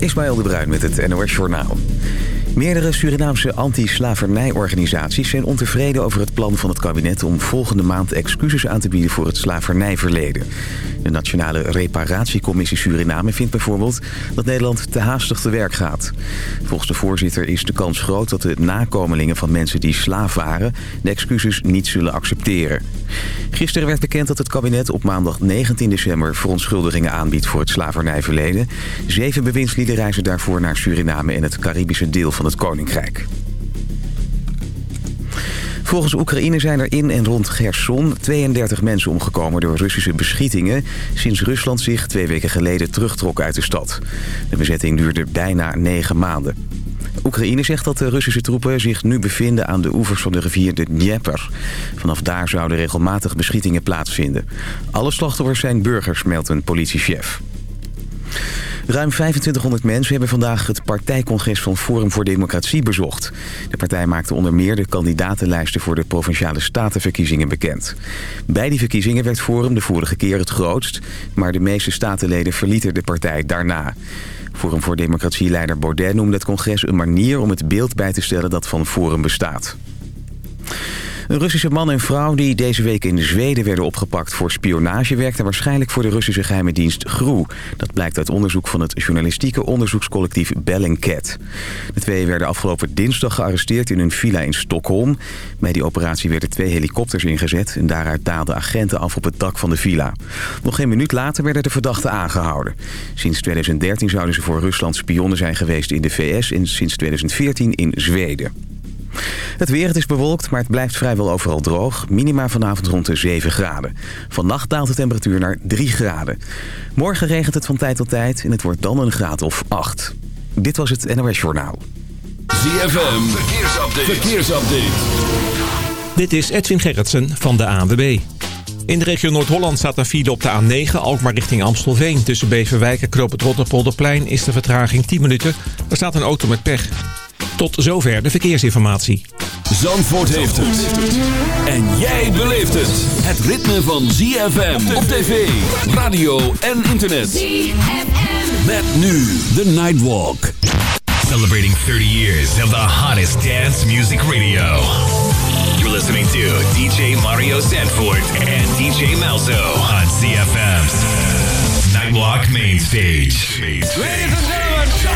Ismaël de Bruin met het NOS Journaal. Meerdere Surinaamse anti-slavernijorganisaties zijn ontevreden over het plan van het kabinet om volgende maand excuses aan te bieden voor het slavernijverleden. De Nationale Reparatiecommissie Suriname vindt bijvoorbeeld dat Nederland te haastig te werk gaat. Volgens de voorzitter is de kans groot dat de nakomelingen van mensen die slaaf waren de excuses niet zullen accepteren. Gisteren werd bekend dat het kabinet op maandag 19 december verontschuldigingen aanbiedt voor het slavernijverleden. Zeven bewindslieden reizen daarvoor naar Suriname en het Caribische deel van het Koninkrijk. Volgens Oekraïne zijn er in en rond Gerson 32 mensen omgekomen door Russische beschietingen... sinds Rusland zich twee weken geleden terugtrok uit de stad. De bezetting duurde bijna negen maanden. Oekraïne zegt dat de Russische troepen zich nu bevinden aan de oevers van de rivier de Dnieper. Vanaf daar zouden regelmatig beschietingen plaatsvinden. Alle slachtoffers zijn burgers, meldt een politiechef. Ruim 2500 mensen hebben vandaag het partijcongres van Forum voor Democratie bezocht. De partij maakte onder meer de kandidatenlijsten voor de Provinciale Statenverkiezingen bekend. Bij die verkiezingen werd Forum de vorige keer het grootst, maar de meeste statenleden verlieten de partij daarna. Forum voor Democratie-leider Baudet noemde het congres een manier om het beeld bij te stellen dat van Forum bestaat. Een Russische man en vrouw die deze week in Zweden werden opgepakt voor spionage... werkten waarschijnlijk voor de Russische geheime dienst GRU. Dat blijkt uit onderzoek van het journalistieke onderzoekscollectief Bellingcat. De twee werden afgelopen dinsdag gearresteerd in een villa in Stockholm. Bij die operatie werden twee helikopters ingezet... en daaruit daalden agenten af op het dak van de villa. Nog geen minuut later werden de verdachten aangehouden. Sinds 2013 zouden ze voor Rusland spionnen zijn geweest in de VS... en sinds 2014 in Zweden. Het weer, het is bewolkt, maar het blijft vrijwel overal droog. Minima vanavond rond de 7 graden. Vannacht daalt de temperatuur naar 3 graden. Morgen regent het van tijd tot tijd en het wordt dan een graad of 8. Dit was het NOS Journaal. ZFM, verkeersupdate. verkeersupdate. Dit is Edwin Gerritsen van de ANWB. In de regio Noord-Holland staat een file op de A9, Alkmaar richting Amstelveen. Tussen Beverwijk en Knoop het Rotterpolderplein is de vertraging 10 minuten. Er staat een auto met pech. Tot zover de verkeersinformatie. Zandvoort heeft het. En jij beleeft het. Het ritme van ZFM op tv, radio en internet. ZFM. Met nu de Nightwalk. Celebrating 30 years of the hottest dance music radio. You're listening to DJ Mario Sanford and DJ Malzo on CFM's Nightwalk Main Stage. Ladies and gentlemen.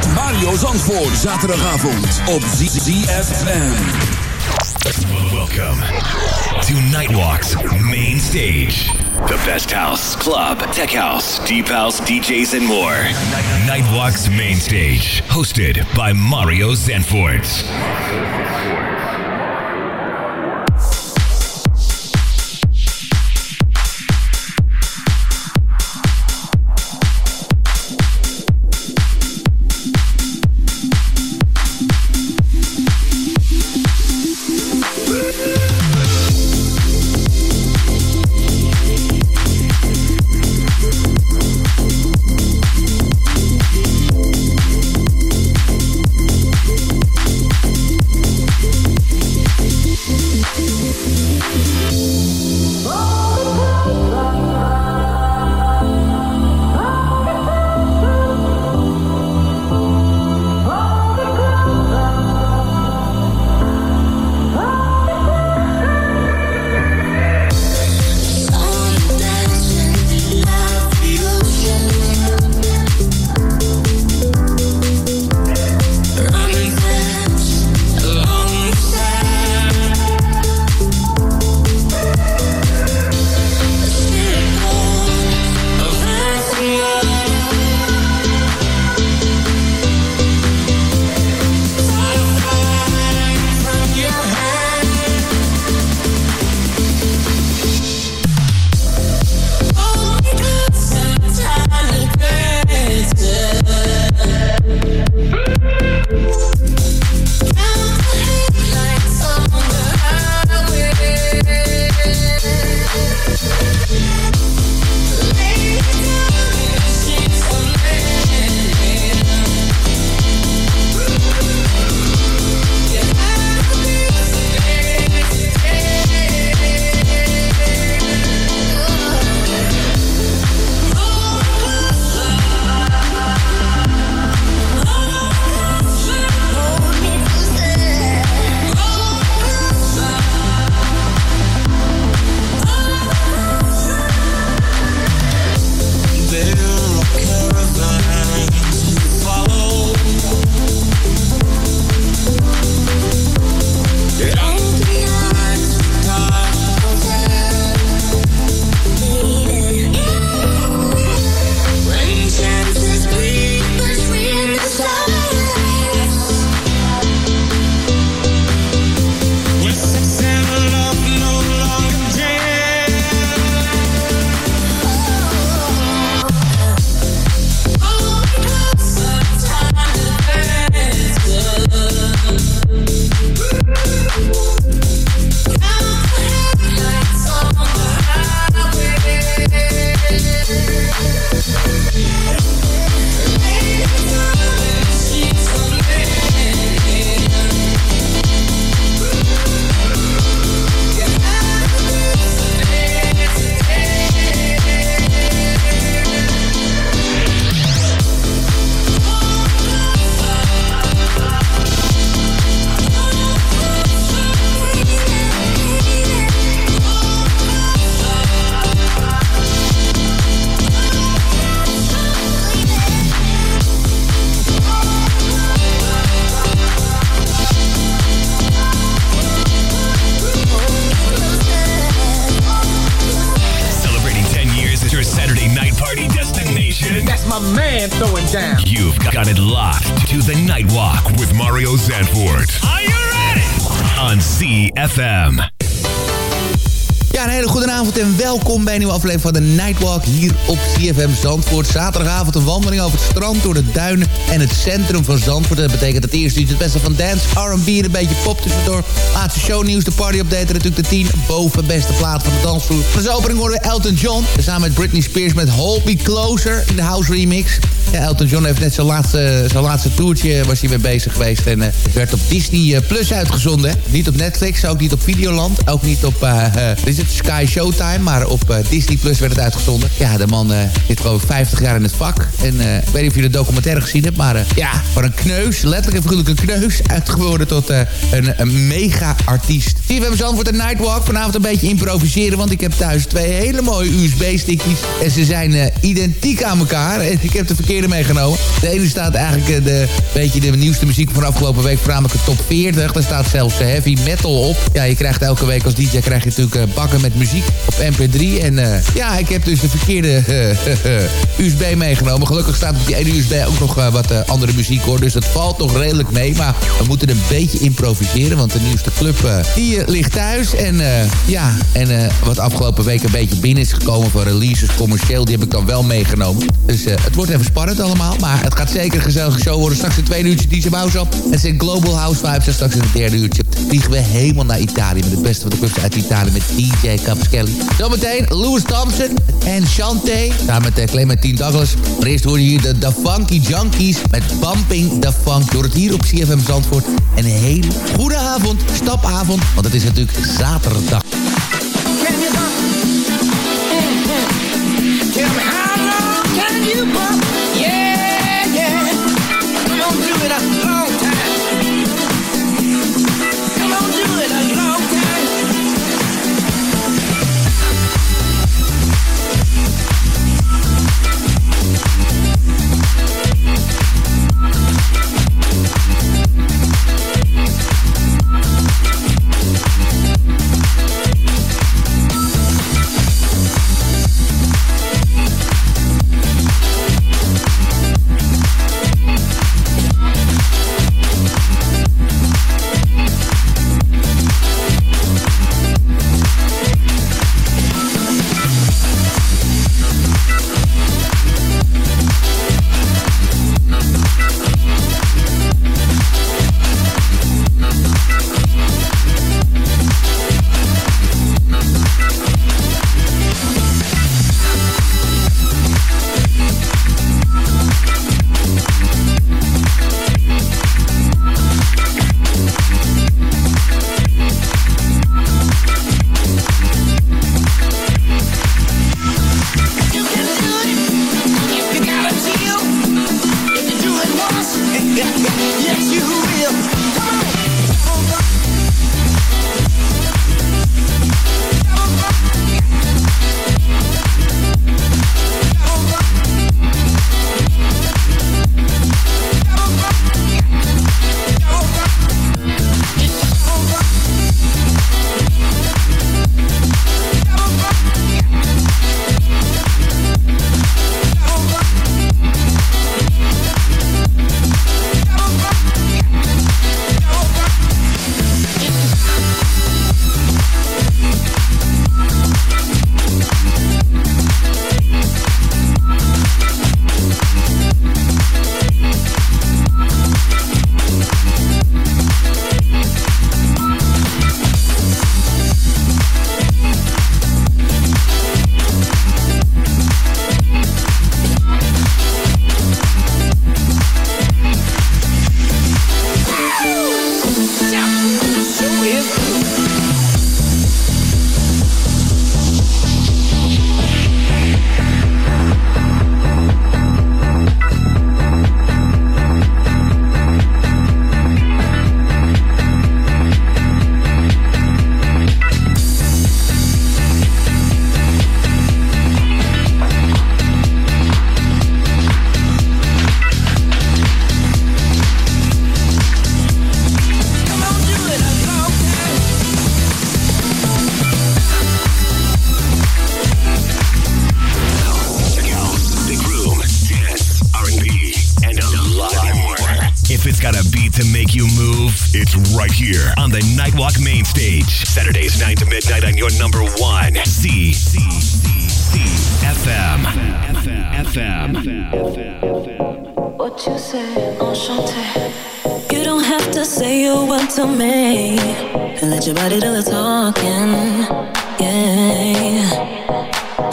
Met Mario Zandvoort. Zaterdagavond op ZFM. Welcome to Nightwalk's main stage. The best house, club, tech house, deep house, DJs, and more. Nightwalk's main stage. Hosted by Mario Zandvoort. And throw it down. You've got it locked to the Nightwalk with Mario Zandvoort. Are you ready? On CFM. Een hele goede avond en welkom bij een nieuwe aflevering van de Nightwalk hier op CFM Zandvoort. Zaterdagavond een wandeling over het strand, door de duinen en het centrum van Zandvoort. Dat betekent het eerste uur het beste van dance, R&B en een beetje pop tussendoor. Laatste shownieuws, de party update en natuurlijk de 10 boven beste plaat van de dansvloer. Van de opening horen we Elton John, samen met Britney Spears met Hold Me Closer in de house remix. Ja, Elton John heeft net zijn laatste, zijn laatste toertje was hij mee bezig geweest. En uh, werd op Disney uh, Plus uitgezonden. Niet op Netflix, ook niet op Videoland. Ook niet op Sky Showtime. Maar op Disney Plus werd het uitgezonden. Ja, de man zit gewoon 50 jaar in het vak. En ik weet niet of je de documentaire gezien hebt. Maar ja, van een kneus, letterlijk en figuurlijk een kneus... uitgeworden tot een, een mega-artiest. Hier hebben we antwoord een Nightwalk. Vanavond een beetje improviseren. Want ik heb thuis twee hele mooie USB-stickjes. En ze zijn identiek aan elkaar. En ik heb de verkeerde meegenomen. De ene staat eigenlijk eh, de, beetje de nieuwste muziek van afgelopen week, voornamelijk de top 40. Daar staat zelfs heavy metal op. Ja, je krijgt elke week als DJ krijg je natuurlijk eh, met muziek op MP3. En uh, ja, ik heb dus de verkeerde uh, USB meegenomen. Gelukkig staat op die ene USB ook nog wat andere muziek hoor. Dus dat valt nog redelijk mee. Maar we moeten een beetje improviseren. Want de nieuwste club die ligt thuis. En ja, en wat afgelopen week een beetje binnen is gekomen van releases commercieel. Die heb ik dan wel meegenomen. Dus het wordt even spannend allemaal. Maar het gaat zeker een gezellige show worden. Straks een tweede uurtje DJ Mouse op. Het zijn Global House Vibes. En straks in het derde uurtje vliegen we helemaal naar Italië. Met de beste van de clubs uit Italië. Met DJ Capskelly. Zometeen Louis Thompson en Chante. Samen met Clementine Douglas. Maar eerst hoor je hier de, de Funky Junkies. Met Bumping the Funk. Door het hier op CFM Zandvoort. Een hele goede avond. Stapavond. Want het is natuurlijk zaterdag.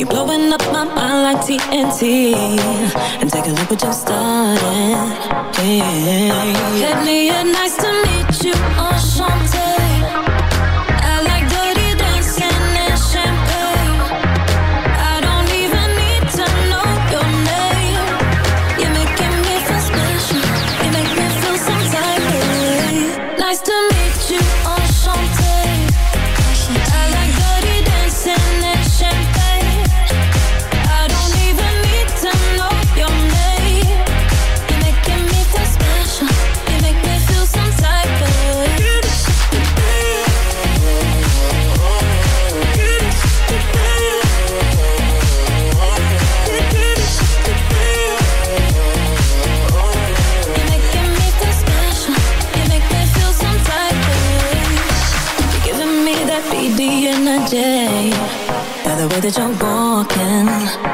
blowing up my mind like TNT And take a look what just starting. yeah. Hit me at nice to meet you, enchanté that you're walking,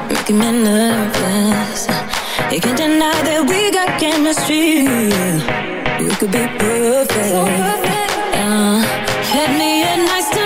making me nervous. You can't deny that we got chemistry. We could be perfect. Uh, had me at nice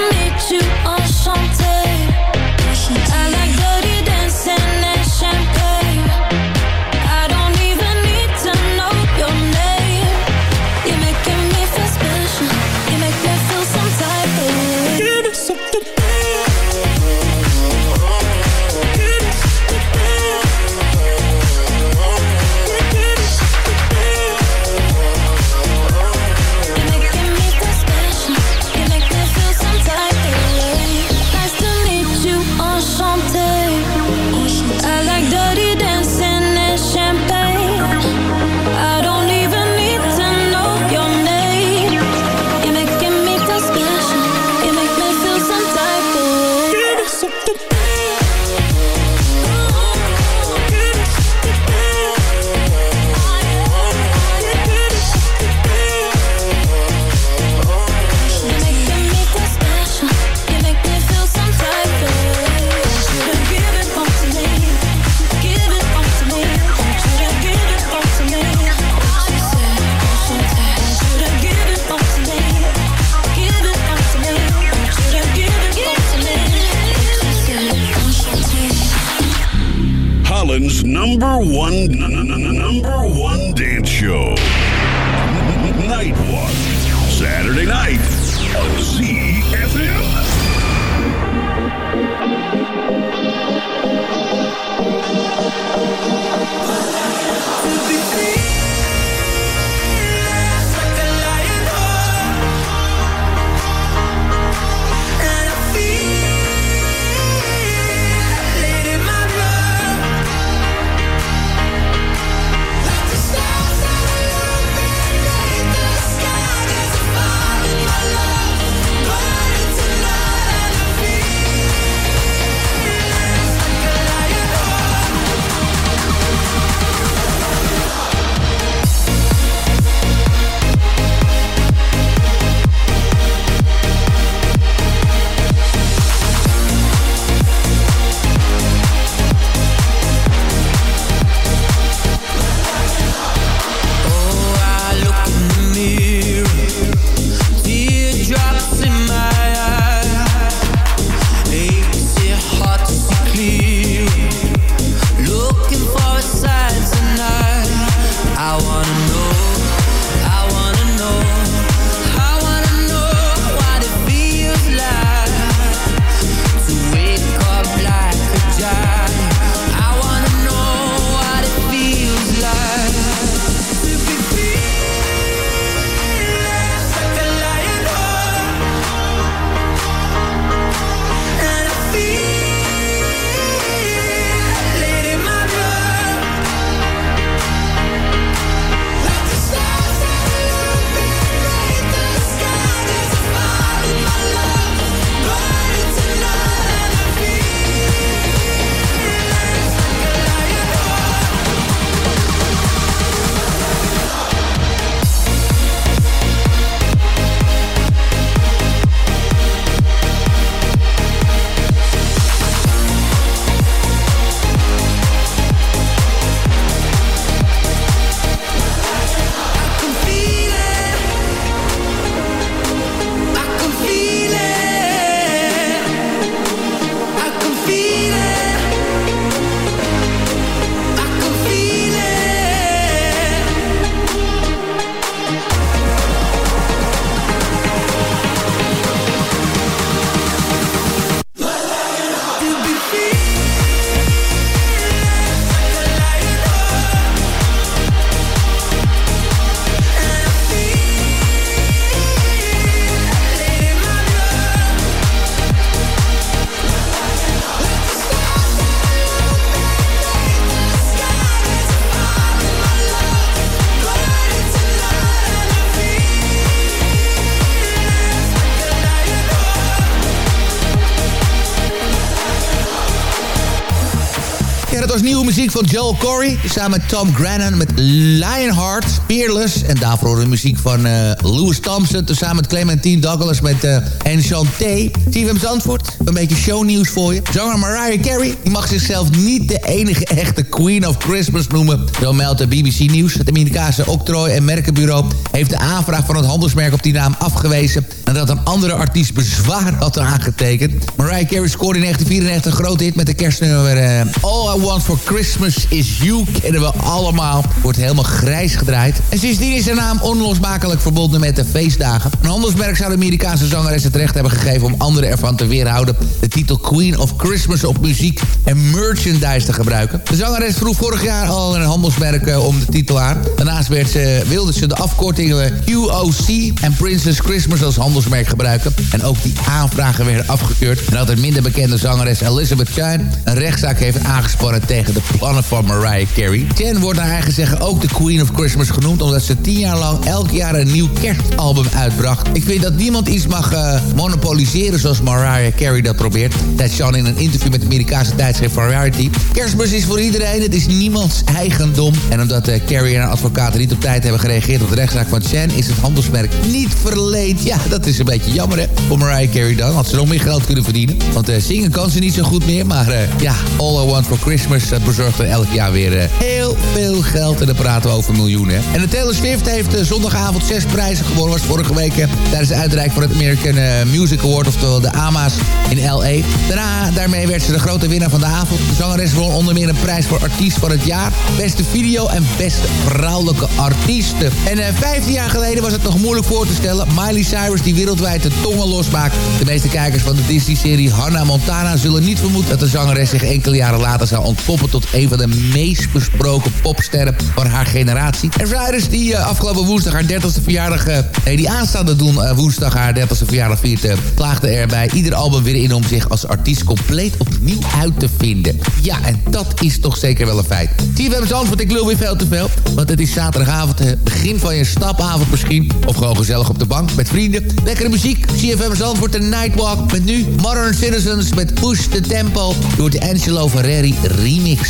was nieuwe muziek van Joel Corey. Samen met Tom Grennan met Lionheart, Fearless. En daarvoor de muziek van uh, Louis Thompson. Samen met Clementine Douglas met uh, Enchanté. TVM Zandvoort, een beetje shownieuws voor je. Zanger Mariah Carey mag zichzelf niet de enige echte Queen of Christmas noemen. Zo meldt de BBC Nieuws. Het Amerikaanse octrooi- en merkenbureau heeft de aanvraag van het handelsmerk op die naam afgewezen... nadat een andere artiest bezwaar had aangetekend. Mariah Carey scoorde in 1994 een grote hit met de kerstnummer... Uh, All I Want For Christmas Is You, kennen we allemaal. Wordt helemaal grijs gedraaid. En sindsdien is de naam onlosmakelijk verbonden met de feestdagen. Een handelsmerk zou de Amerikaanse zangeres het recht hebben gegeven... om anderen ervan te weerhouden de titel Queen of Christmas op muziek en merchandise te gebruiken. De zangeres vroeg vorig jaar al een handelsmerk uh, om de titel aan. Daarnaast werd ze, wilde ze de afkortingen QOC en Princess Christmas als handelsmerk gebruiken. En ook die aanvragen werden afgekeurd. En dat het minder bekende zangeres Elizabeth Chine een rechtszaak heeft aangespannen tegen de plannen van Mariah Carey. Chen wordt naar eigen zeggen ook de Queen of Christmas genoemd... omdat ze tien jaar lang elk jaar een nieuw kerstalbum uitbracht. Ik vind dat niemand iets mag uh, monopoliseren zoals Mariah Carey dat probeert. Dat Sean in een interview met de Amerikaanse tijdschrift Variety. Kerstmis is voor iedereen, het is niemands eigendom. En omdat uh, Carrie en haar advocaten niet op tijd hebben gereageerd op de rechtszaak van Chen... is het handelsmerk niet verleend. Ja, dat is een beetje jammer, hè, voor Mariah Carey dan. Had ze nog meer geld kunnen verdienen. Want uh, zingen kan ze niet zo goed meer. Maar ja, All I Want For Christmas... bezorgt er elk jaar weer heel veel geld. En dan praten we over miljoenen. En de Taylor Swift heeft zondagavond zes prijzen gewonnen. Was vorige week tijdens de uitreiking van het American Music Award... oftewel de AMA's in L.A. Daarna, daarmee werd ze de grote winnaar van de avond. De zangeres won onder meer een prijs voor artiest van het jaar... beste video en beste vrouwelijke artiesten. En uh, 15 jaar geleden was het nog moeilijk voor te stellen. Miley Cyrus die wereldwijd de tongen losmaakt. De meeste kijkers van de Disney-serie Hannah Montana zullen niet vermoeden... dat de zangeres zich enkele jaren later zou ontpoppen... tot een van de meest besproken popsterren van haar generatie. En Cyrus die uh, afgelopen woensdag haar 30ste verjaardag... Uh, nee, die aanstaande doen woensdag haar 30ste verjaardag viert... klaagde er bij ieder album weer in om zich als artiest compleet opnieuw uit te vinden. Ja, en dat is toch zeker wel een feit. TVM Zandvoort, ik lul weer veel te veel. Want het is zaterdagavond, het begin van je stapavond misschien. Of gewoon gezellig op de bank met vrienden. Lekkere muziek, CFM Zandvoort, de Nightwalk. Met nu Modern Citizens met Push the Tempo. Door de Angelo Ferreri remix.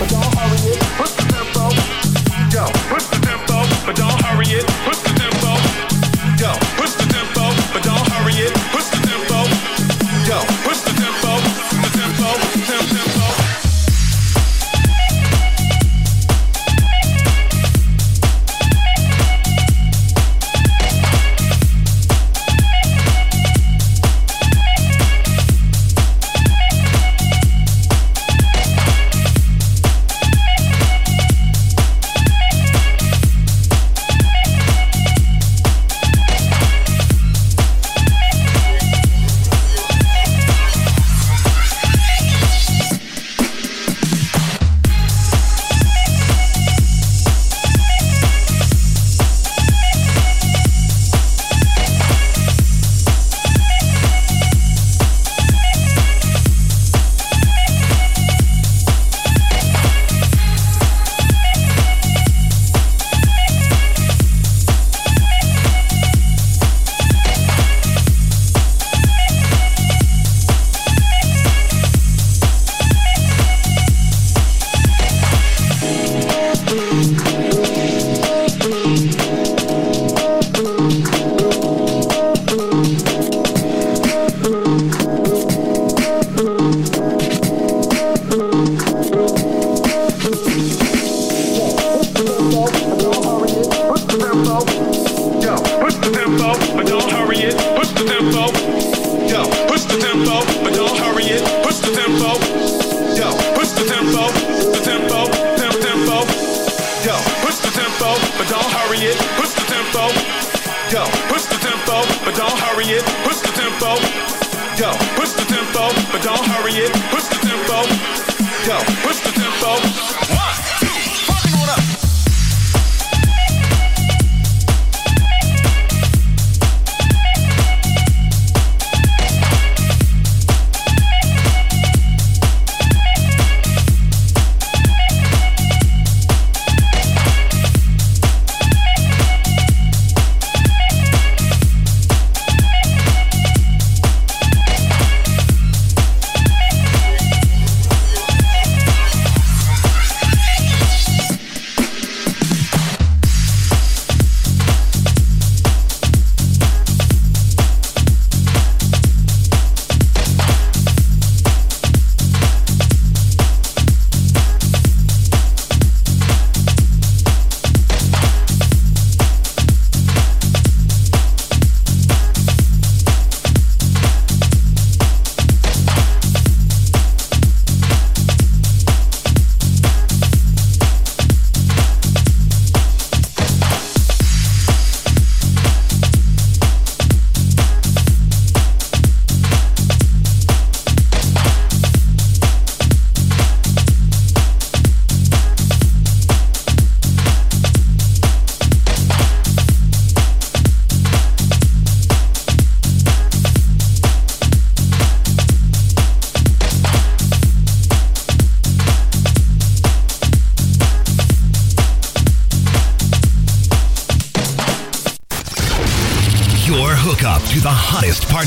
but don't House.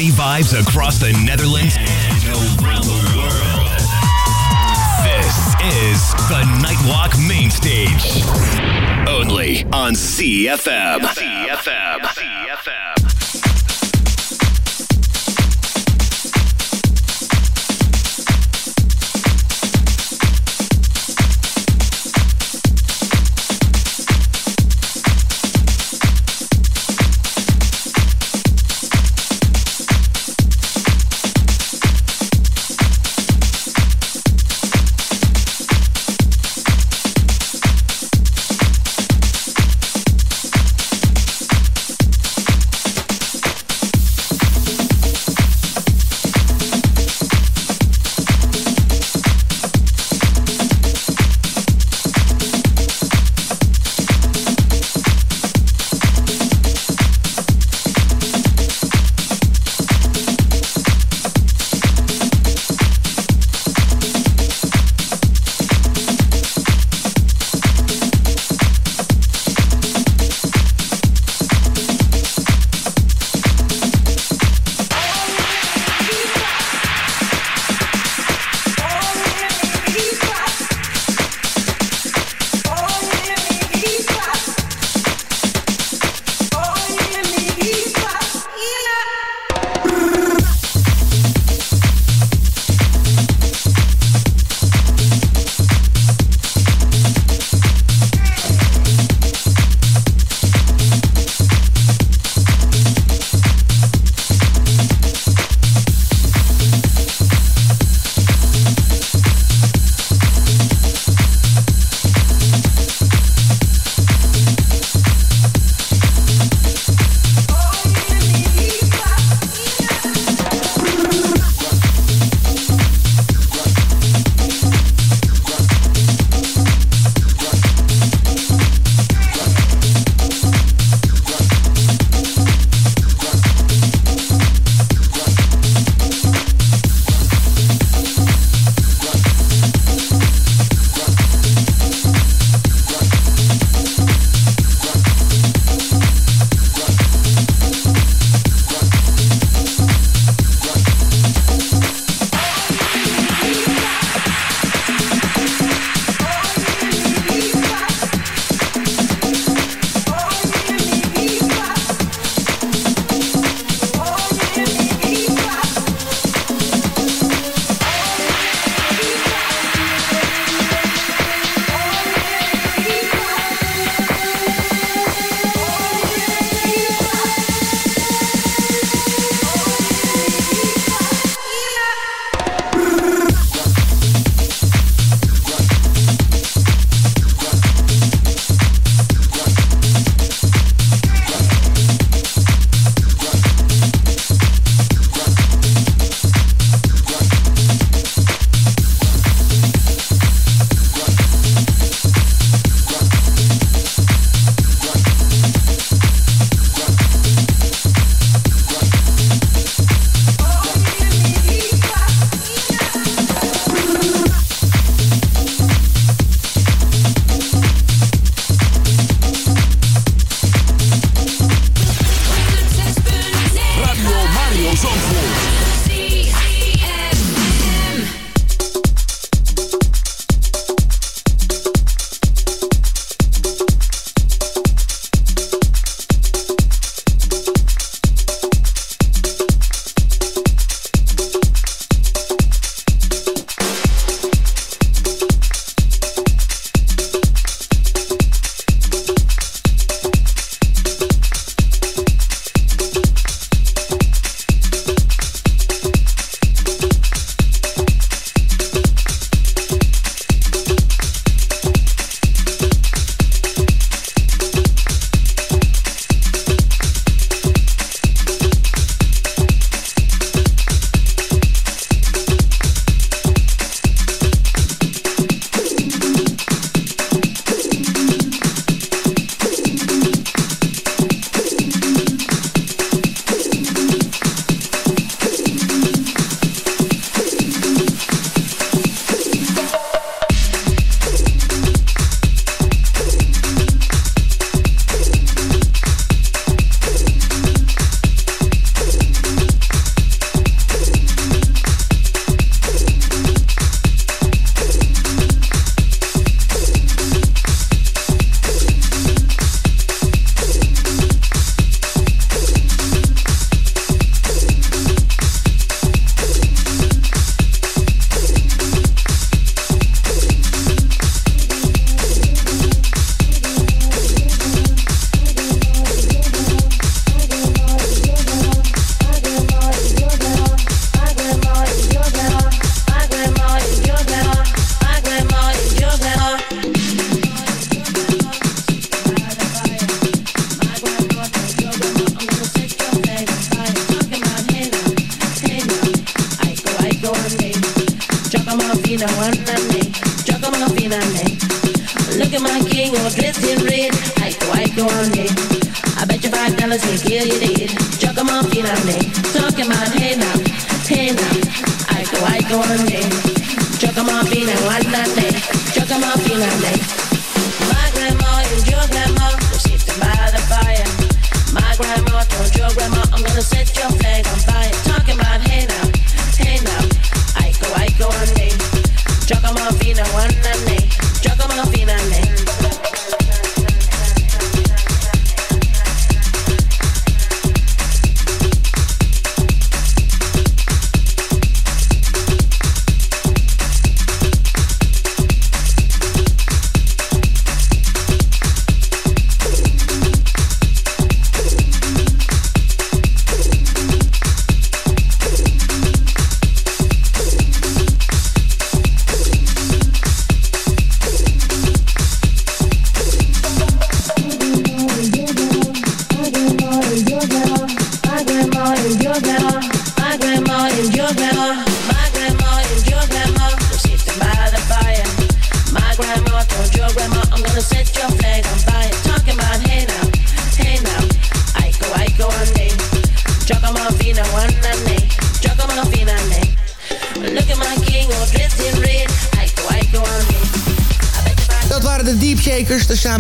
Vibes across the Netherlands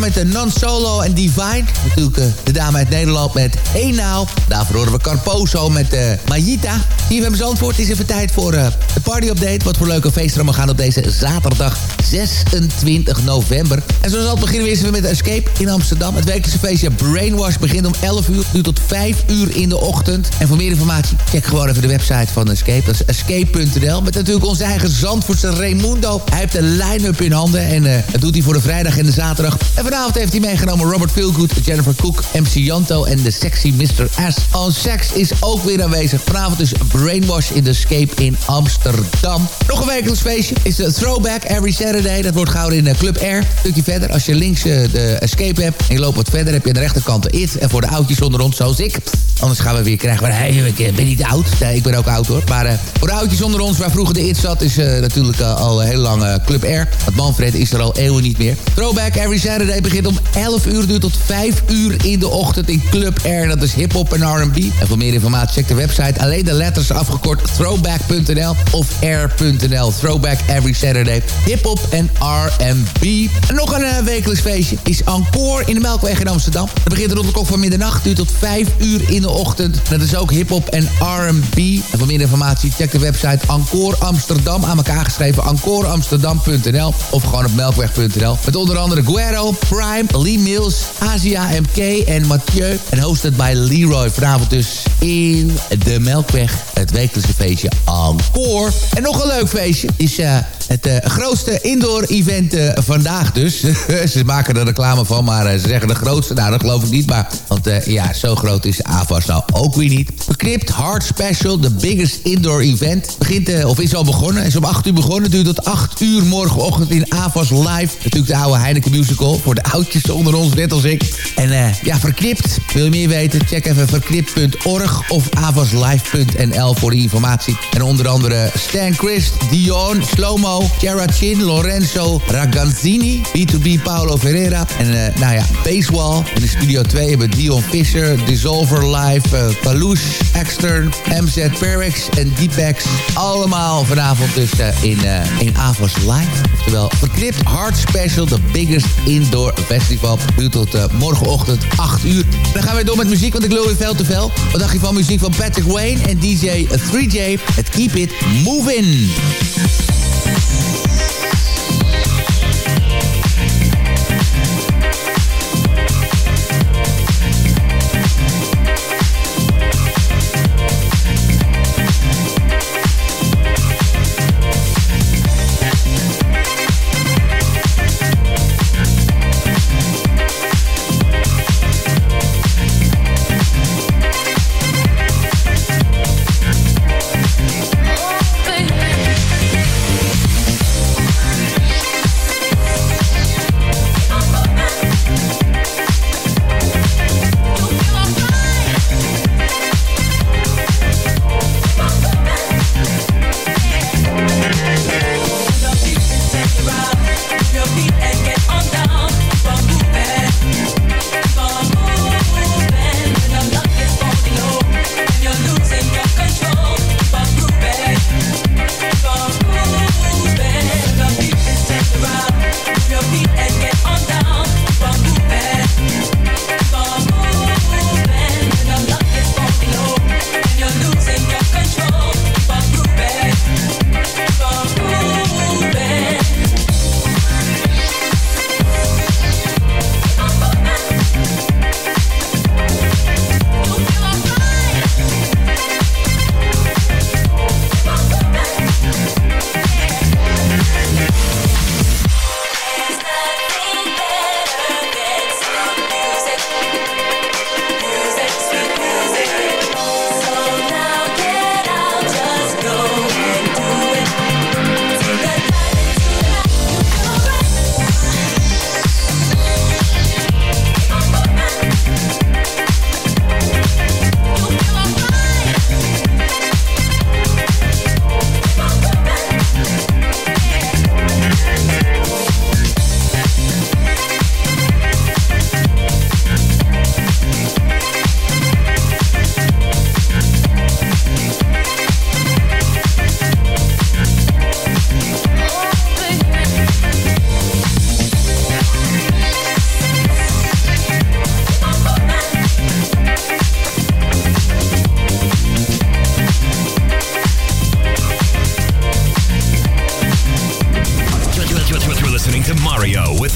met de Non Solo en Divine. Natuurlijk eh, de dame uit Nederland met Now. Daarvoor horen we Carposo met uh, Majita. Hier hebben Zandvoort. Het is even tijd voor eh, de party-update. Wat voor leuke feesten gaan op deze zaterdag 26 november. En zoals altijd beginnen we eerst even met Escape in Amsterdam. Het wekelijkse feestje Brainwash begint om 11 uur. Duurt tot 5 uur in de ochtend. En voor meer informatie check gewoon even de website van Escape. Dat is escape.nl. Met natuurlijk onze eigen Zandvoortse Raimundo. Hij heeft de line-up in handen. En uh, dat doet hij voor de vrijdag en de zaterdag. En vanavond heeft hij meegenomen Robert Feelgood, Jennifer Cook, MC Janto en de sexy Mr. S. On Sex is ook weer aanwezig. Vanavond is Brainwash in the Escape in Amsterdam. Nog een wekelijks feestje is de Throwback Every Saturday. Dat wordt gehouden in Club Air. Een stukje Als je links uh, de Escape hebt en je loopt wat verder... heb je aan de rechterkant de It. En voor de oudjes onder ons, zoals ik... Anders gaan we weer krijgen... Maar, hey, ik ben niet oud. Nee, ik ben ook oud hoor. Maar uh, voor de oudjes onder ons, waar vroeger de It zat... is uh, natuurlijk al heel lang Club Air. Want Manfred is er al eeuwen niet meer. Throwback Every Saturday begint om 11 uur, duurt tot 5 uur in de ochtend in Club Air. Dat is hip-hop en R&B. En voor meer informatie check de website. Alleen de letters afgekort throwback.nl of air.nl. Throwback Every Saturday. Hip-hop en R&B. En nog een uh, wekelijks feestje is Encore in de Melkweg in Amsterdam. Dat begint rond de klok van middernacht, duurt tot 5 uur in de ochtend. Dat is ook hip-hop en R&B. En voor meer informatie check de website Encore Amsterdam. Aan elkaar geschreven encoreamsterdam.nl of gewoon op melkweg.nl. Met onder andere Guero, Prime, Lee Mills, Asia MK en Mathieu. En hosted bij Leroy. Vanavond dus in de Melkweg. Het wekelijkse feestje Encore. En nog een leuk feestje is uh, het uh, grootste indoor event uh, vandaag dus. ze maken er reclame van, maar ze zeggen de grootste. Nou, dat geloof ik niet. Maar, want ja, zo groot is de AVAS nou ook weer niet. Verknipt Hard Special, the biggest indoor event. Begint, of is al begonnen. Is om 8 uur begonnen. Duurt tot 8 uur morgenochtend in AVAS Live. Natuurlijk de oude Heineken Musical. Voor de oudjes onder ons, net als ik. En ja, Verknipt. Wil je meer weten? Check even verknipt.org of avaslive.nl voor de informatie. En onder andere Stan Christ, Dion, Slomo, Chin, Lorenzo Ragazzini, B2B Paolo Ferreira. En uh, nou ja, Basewall. In de Studio 2 hebben Dion Fisher, Dissolver Live, uh, Palouche, Extern, MZ Perex en Deepex. Allemaal vanavond dus in, in Avas Live. Oftewel, Verknipt Hard Special, the biggest indoor festival. Duurt tot uh, morgenochtend 8 uur. Dan gaan we door met muziek, want ik lul weer veel te veel. Wat dacht je van muziek van Patrick Wayne en DJ 3J? Het Keep It Moving.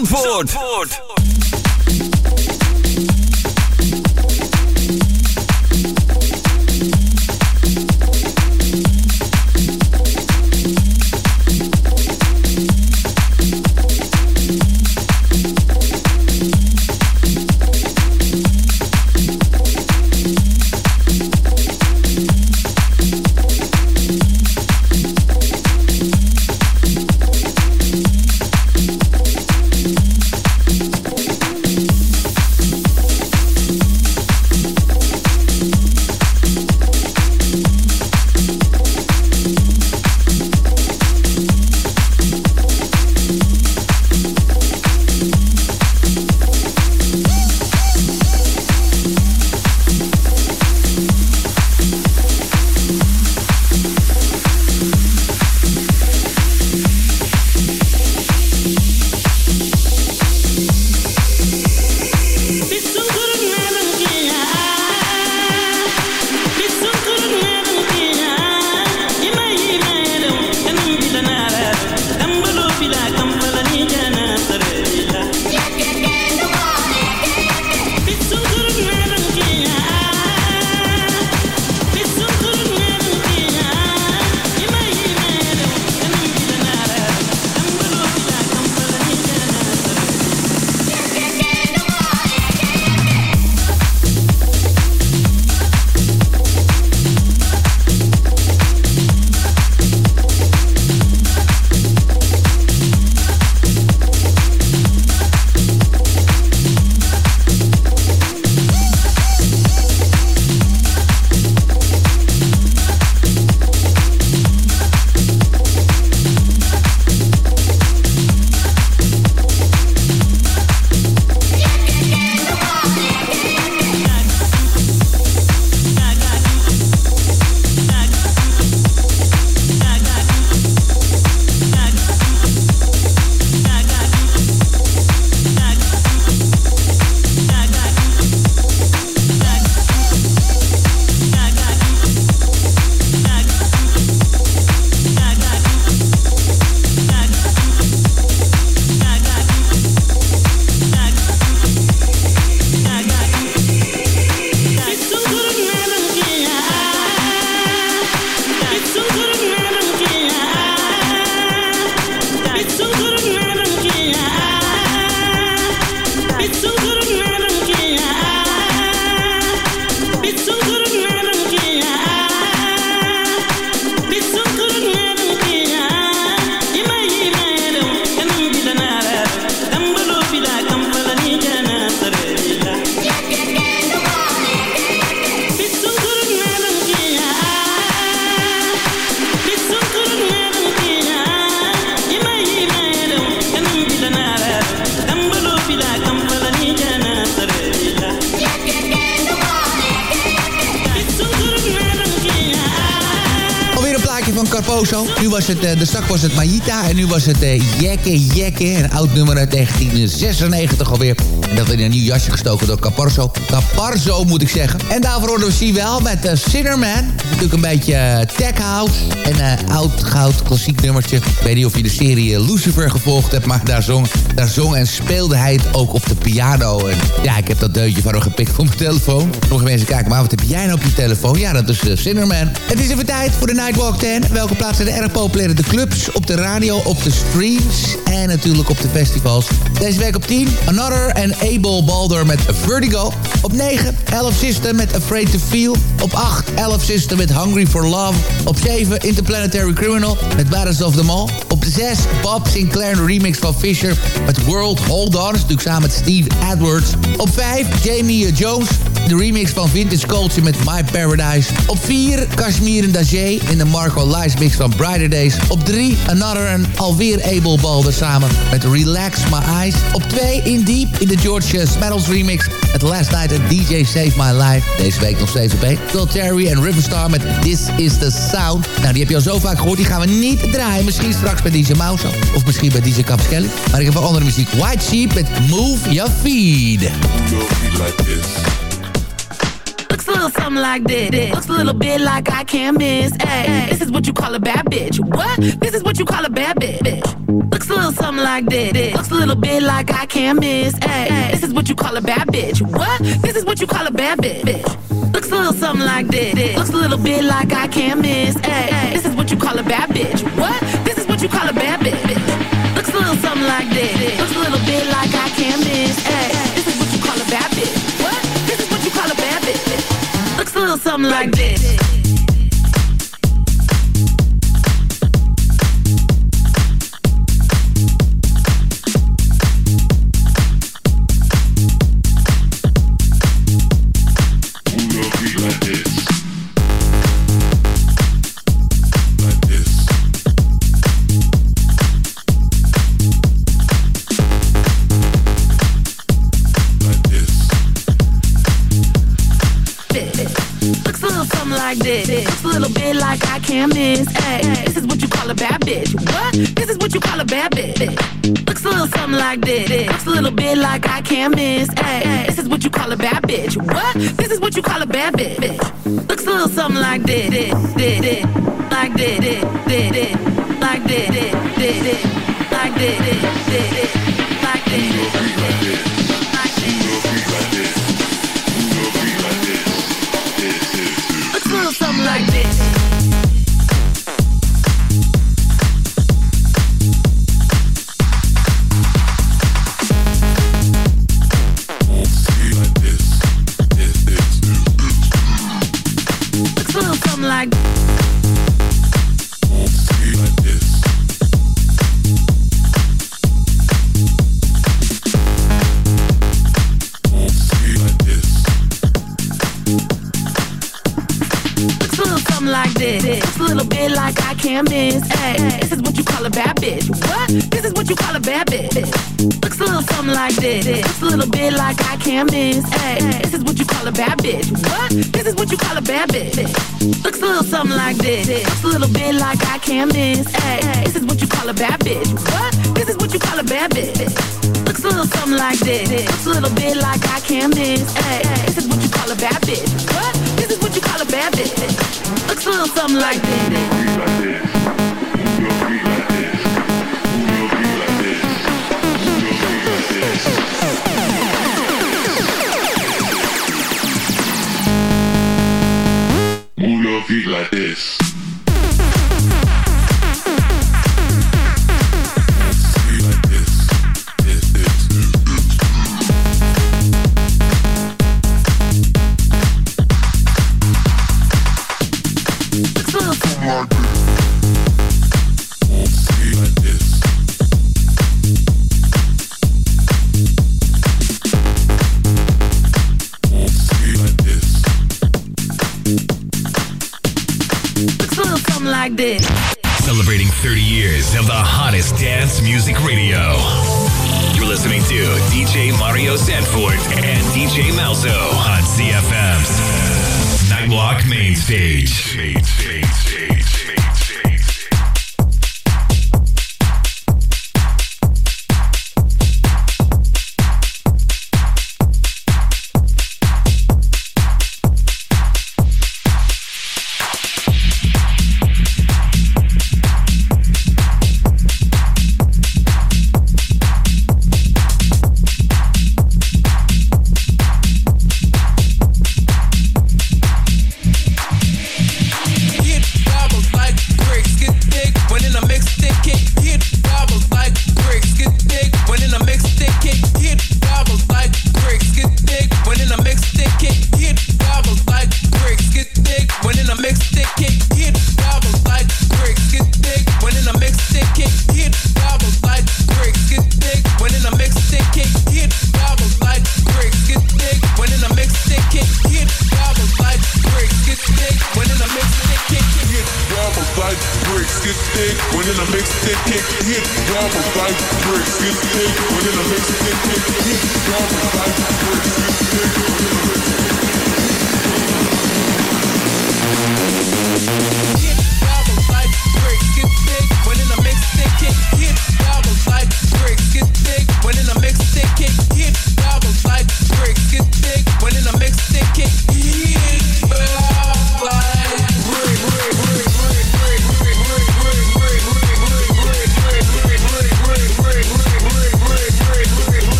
ZFM Zandvoort. Was het Jekke Jekke. Een oud nummer uit 1996 alweer. En dat in een nieuw jasje gestoken door Caparzo. Caparzo moet ik zeggen. En daarvoor hoorden we zien wel met uh, Sinnerman. Natuurlijk een beetje tech house. En oud goud klassiek nummertje. Ik weet niet of je de serie Lucifer gevolgd hebt. Maar daar zong, daar zong en speelde hij het ook op de piano. En ja, ik heb dat deuntje van hem gepikt voor mijn telefoon. Sommige mensen kijken, maar wat heb jij nou op je telefoon? Ja, dat is uh, Sinnerman. Het is even tijd voor de Nightwalk 10. Welke plaatsen de erg populair? De clubs, op de radio, op de streams en natuurlijk op de festivals. Deze week op 10, Another and Able Balder met Vertigo. Op 9, 11 System met Afraid to Feel. Op 8, 11 System met Hungry for Love. Op 7, Interplanetary Criminal met Baddest of them All. Op 6, Bob Sinclair, remix van Fisher met World Hold On. Natuurlijk samen met Steve Edwards. Op 5, Jamie Jones, de remix van Vintage Culture met My Paradise. Op 4, Kashmir en Dajé in de Marco Lice mix van Brighter Days. Op 3, Another en alweer Able Balder samen met Relax My Eyes. Op 2, In Deep in de George Smettles remix. Het Last Night at DJ Save My Life. Deze week nog steeds op 1. Phil Terry en Riverstar met This Is The Sound. Nou, die heb je al zo vaak gehoord. Die gaan we niet draaien. Misschien straks bij DJ Mouse of misschien bij DJ Kelly. Maar ik heb wel andere muziek. White Sheep met Move Your Feed. A little something like this. Looks a little bit like I can't miss. Hey, this is what you call a bad bitch. What? This is what you call a bad bitch. Looks a little something like this. Looks a little bit like I can't miss. Hey, this is what you call a bad bitch. What? This is what you call a bad bitch. Looks a little something like this. Looks a little bit like I can't miss. Hey, this is what you call a bad bitch. What? This is what you call a bad bitch. Looks a little something like this. Looks a little bit like I can't miss. Hey, feel something like this. Like this. Looks a little bit like I can't miss. Hey, this is what you call a bad bitch. What? This is what you call a bad bitch. Looks a little something like this. I. Hey, this is what you call a bad bitch. What? This is what you call a bad bitch. Looks a little something like this. Move your feet like this.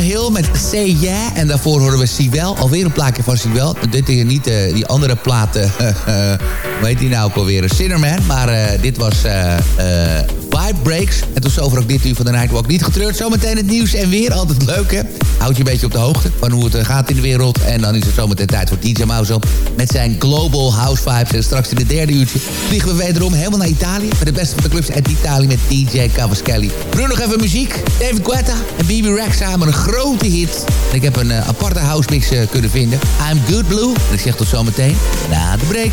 Hill met Yeah. En daarvoor horen we Siwel. Alweer een plaatje van Siwel. Dit is niet eh, die andere platen. hoe heet die nou ook alweer? Sinnerman. Maar eh, dit was eh, eh, Vibe Breaks. En tot zover ook dit uur van de Nightwalk. Niet getreurd, zometeen het nieuws en weer. Altijd leuk, hè? Houd je een beetje op de hoogte van hoe het eh, gaat in de wereld. En dan is het zometeen tijd voor DJ op. Met zijn Global House Vibes. En straks in het derde uurtje vliegen we wederom helemaal naar Italië. Met de beste van de clubs uit Italië met DJ Cavaschelli. Nu nog even muziek. David Guetta en BB Rex samen een grote hit. En ik heb een eh, aparte house mix eh, kunnen vinden. I'm Good Blue. En ik zeg tot zometeen na de break.